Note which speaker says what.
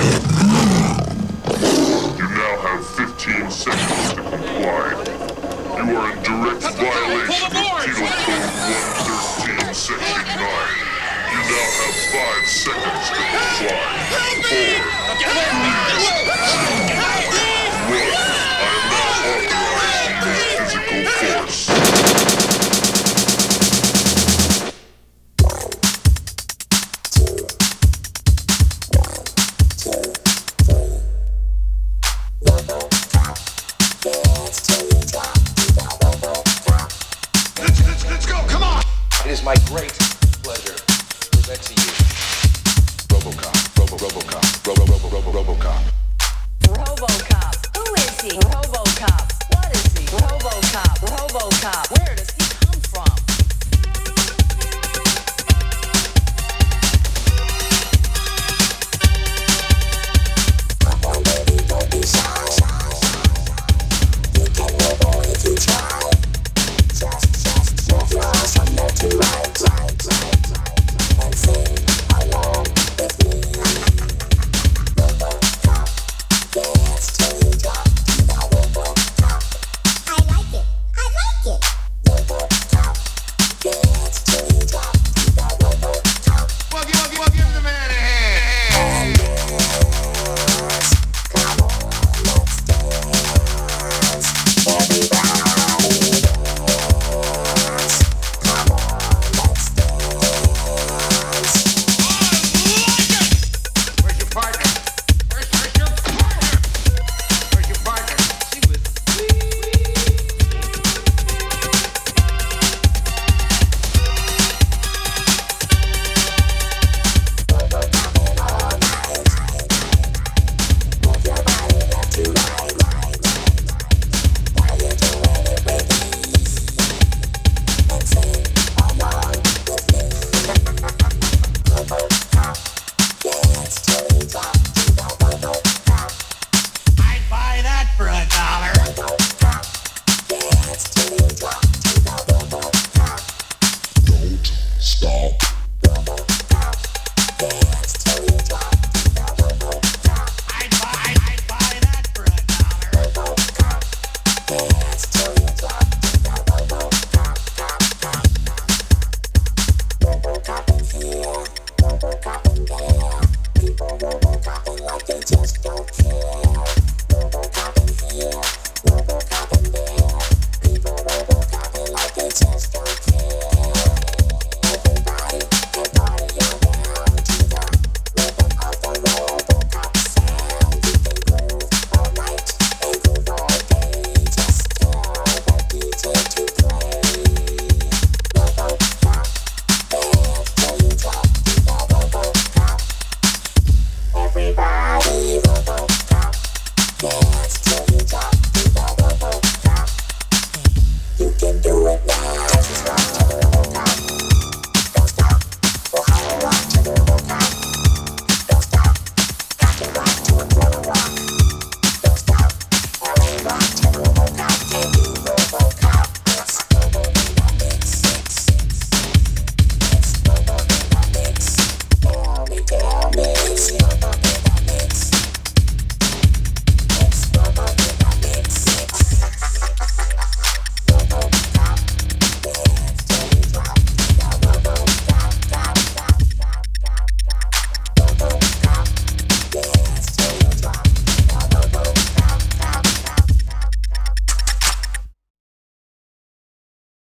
Speaker 1: You now have 15 seconds to comply. You are in direct violation of Penal Code 113, Section 9. You now have 5 seconds to comply. 4,
Speaker 2: It is my great pleasure to present to you RoboCop, Robo RoboCop, Robo Robo Robo RoboCop.
Speaker 3: Robocop. Who is he? Robocop. What is he? Robocop. Robocop. Where
Speaker 4: People robocopping like they just don't.